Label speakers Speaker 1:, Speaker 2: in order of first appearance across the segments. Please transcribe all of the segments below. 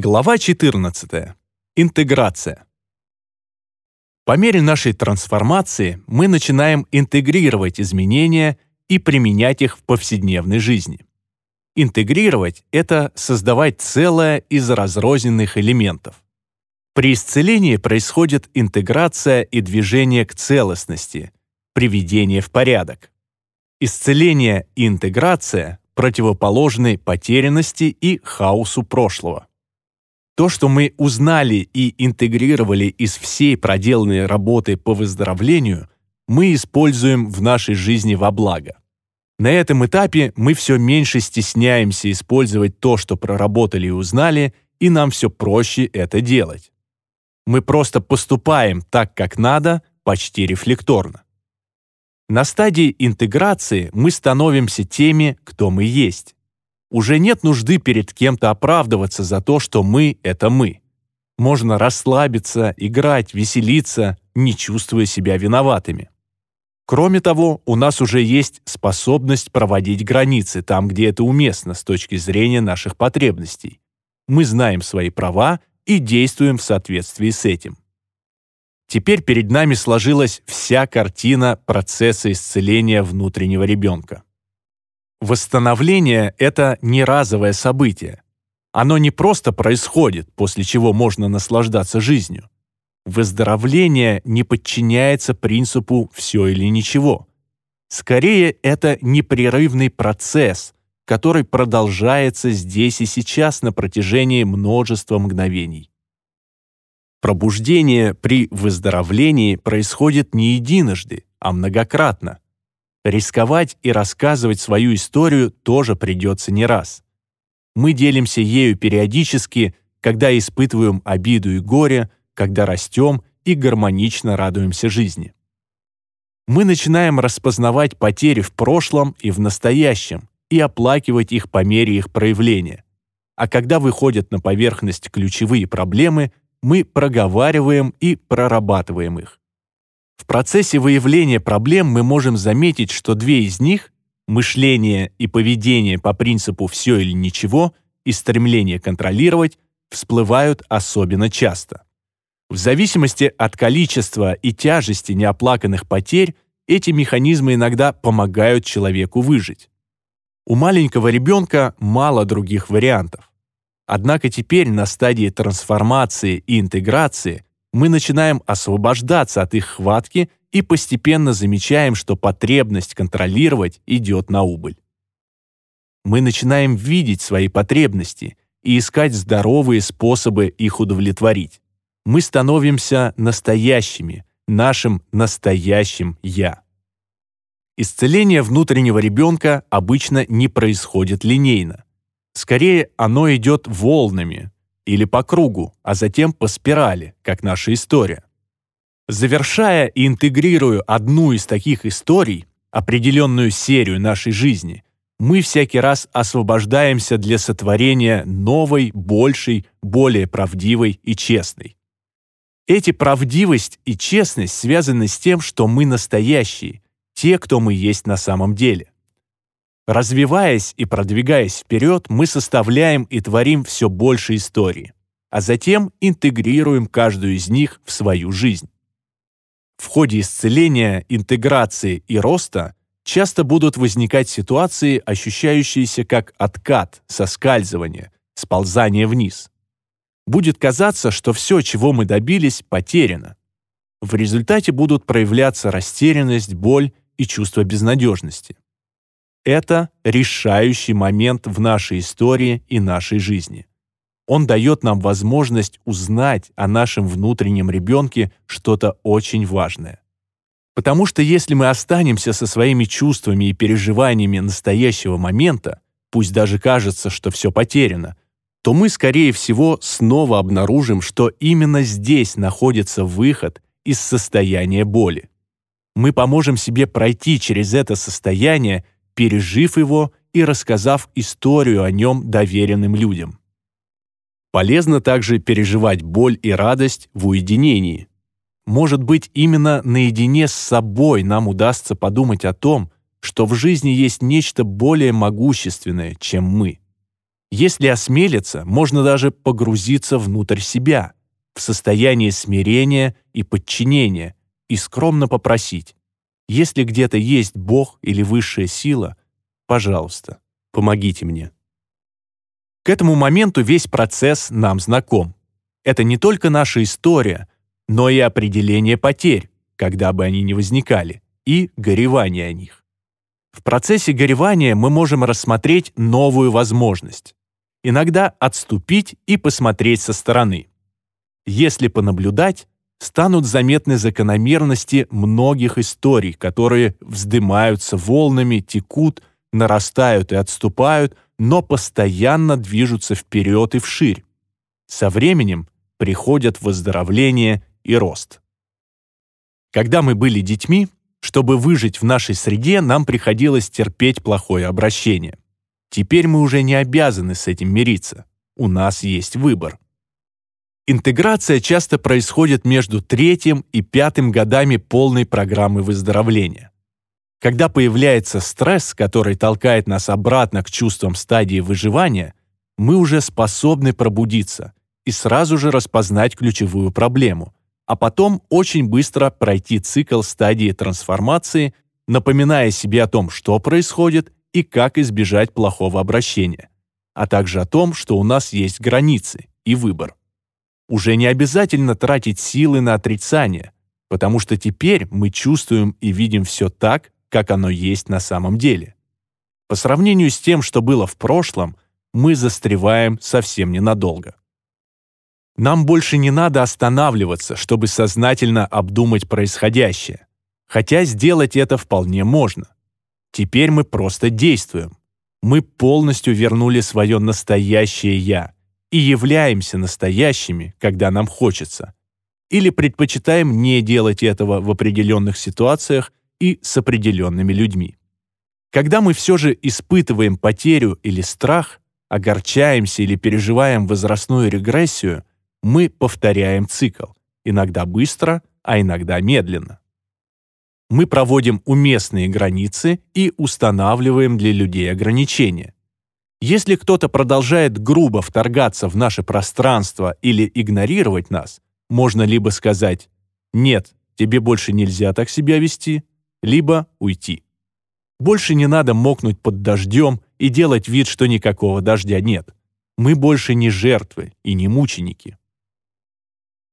Speaker 1: Глава 14. Интеграция. По мере нашей трансформации мы начинаем интегрировать изменения и применять их в повседневной жизни. Интегрировать — это создавать целое из разрозненных элементов. При исцелении происходит интеграция и движение к целостности, приведение в порядок. Исцеление и интеграция противоположны потерянности и хаосу прошлого. То, что мы узнали и интегрировали из всей проделанной работы по выздоровлению, мы используем в нашей жизни во благо. На этом этапе мы все меньше стесняемся использовать то, что проработали и узнали, и нам все проще это делать. Мы просто поступаем так, как надо, почти рефлекторно. На стадии интеграции мы становимся теми, кто мы есть. Уже нет нужды перед кем-то оправдываться за то, что мы — это мы. Можно расслабиться, играть, веселиться, не чувствуя себя виноватыми. Кроме того, у нас уже есть способность проводить границы там, где это уместно с точки зрения наших потребностей. Мы знаем свои права и действуем в соответствии с этим. Теперь перед нами сложилась вся картина процесса исцеления внутреннего ребенка. Восстановление — это не разовое событие. Оно не просто происходит, после чего можно наслаждаться жизнью. Выздоровление не подчиняется принципу «все или ничего». Скорее, это непрерывный процесс, который продолжается здесь и сейчас на протяжении множества мгновений. Пробуждение при выздоровлении происходит не единожды, а многократно. Рисковать и рассказывать свою историю тоже придется не раз. Мы делимся ею периодически, когда испытываем обиду и горе, когда растем и гармонично радуемся жизни. Мы начинаем распознавать потери в прошлом и в настоящем и оплакивать их по мере их проявления. А когда выходят на поверхность ключевые проблемы, мы проговариваем и прорабатываем их. В процессе выявления проблем мы можем заметить, что две из них – мышление и поведение по принципу «все или ничего» и стремление контролировать – всплывают особенно часто. В зависимости от количества и тяжести неоплаканных потерь эти механизмы иногда помогают человеку выжить. У маленького ребенка мало других вариантов. Однако теперь на стадии трансформации и интеграции мы начинаем освобождаться от их хватки и постепенно замечаем, что потребность контролировать идет на убыль. Мы начинаем видеть свои потребности и искать здоровые способы их удовлетворить. Мы становимся настоящими, нашим настоящим «я». Исцеление внутреннего ребенка обычно не происходит линейно. Скорее, оно идет волнами или по кругу, а затем по спирали, как наша история. Завершая и интегрируя одну из таких историй, определенную серию нашей жизни, мы всякий раз освобождаемся для сотворения новой, большей, более правдивой и честной. Эти правдивость и честность связаны с тем, что мы настоящие, те, кто мы есть на самом деле. Развиваясь и продвигаясь вперед, мы составляем и творим все больше историй, а затем интегрируем каждую из них в свою жизнь. В ходе исцеления, интеграции и роста часто будут возникать ситуации, ощущающиеся как откат, соскальзывание, сползание вниз. Будет казаться, что все, чего мы добились, потеряно. В результате будут проявляться растерянность, боль и чувство безнадежности. Это решающий момент в нашей истории и нашей жизни. Он дает нам возможность узнать о нашем внутреннем ребенке что-то очень важное. Потому что если мы останемся со своими чувствами и переживаниями настоящего момента, пусть даже кажется, что все потеряно, то мы, скорее всего, снова обнаружим, что именно здесь находится выход из состояния боли. Мы поможем себе пройти через это состояние пережив его и рассказав историю о нем доверенным людям. Полезно также переживать боль и радость в уединении. Может быть, именно наедине с собой нам удастся подумать о том, что в жизни есть нечто более могущественное, чем мы. Если осмелиться, можно даже погрузиться внутрь себя, в состояние смирения и подчинения, и скромно попросить, если где-то есть Бог или высшая сила, пожалуйста, помогите мне. К этому моменту весь процесс нам знаком. Это не только наша история, но и определение потерь, когда бы они ни возникали, и горевание о них. В процессе горевания мы можем рассмотреть новую возможность. Иногда отступить и посмотреть со стороны. Если понаблюдать, станут заметны закономерности многих историй, которые вздымаются волнами, текут, нарастают и отступают, но постоянно движутся вперед и вширь. Со временем приходят выздоровление и рост. Когда мы были детьми, чтобы выжить в нашей среде, нам приходилось терпеть плохое обращение. Теперь мы уже не обязаны с этим мириться. У нас есть выбор. Интеграция часто происходит между третьим и пятым годами полной программы выздоровления. Когда появляется стресс, который толкает нас обратно к чувствам стадии выживания, мы уже способны пробудиться и сразу же распознать ключевую проблему, а потом очень быстро пройти цикл стадии трансформации, напоминая себе о том, что происходит и как избежать плохого обращения, а также о том, что у нас есть границы и выбор. Уже не обязательно тратить силы на отрицание, потому что теперь мы чувствуем и видим все так, как оно есть на самом деле. По сравнению с тем, что было в прошлом, мы застреваем совсем ненадолго. Нам больше не надо останавливаться, чтобы сознательно обдумать происходящее, хотя сделать это вполне можно. Теперь мы просто действуем. Мы полностью вернули свое настоящее «я», и являемся настоящими, когда нам хочется, или предпочитаем не делать этого в определенных ситуациях и с определенными людьми. Когда мы все же испытываем потерю или страх, огорчаемся или переживаем возрастную регрессию, мы повторяем цикл, иногда быстро, а иногда медленно. Мы проводим уместные границы и устанавливаем для людей ограничения. Если кто-то продолжает грубо вторгаться в наше пространство или игнорировать нас, можно либо сказать «нет, тебе больше нельзя так себя вести», либо уйти. Больше не надо мокнуть под дождем и делать вид, что никакого дождя нет. Мы больше не жертвы и не мученики.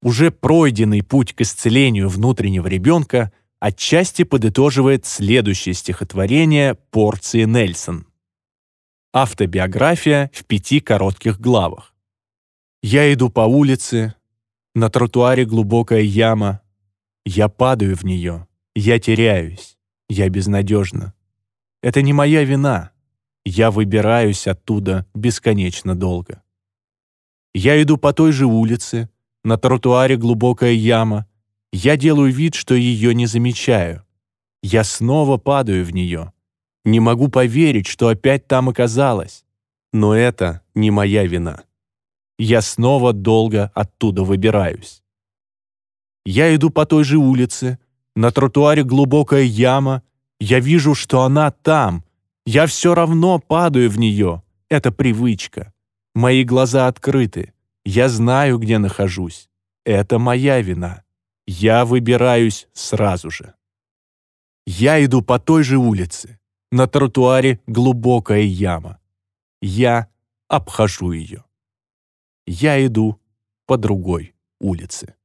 Speaker 1: Уже пройденный путь к исцелению внутреннего ребенка отчасти подытоживает следующее стихотворение порции Нельсон. Автобиография в пяти коротких главах. Я иду по улице, на тротуаре глубокая яма. Я падаю в нее, я теряюсь, я безнадежна. Это не моя вина. Я выбираюсь оттуда бесконечно долго. Я иду по той же улице, на тротуаре глубокая яма. Я делаю вид, что ее не замечаю. Я снова падаю в нее. Не могу поверить, что опять там оказалась. Но это не моя вина. Я снова долго оттуда выбираюсь. Я иду по той же улице, на тротуаре глубокая яма, я вижу, что она там. Я все равно падаю в нее. Это привычка. Мои глаза открыты. Я знаю, где нахожусь. Это моя вина. Я выбираюсь сразу же. Я иду по той же улице. На тротуаре глубокая яма. Я обхожу ее. Я иду по другой улице.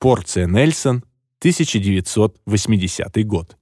Speaker 1: Порция Нельсон, 1980 год.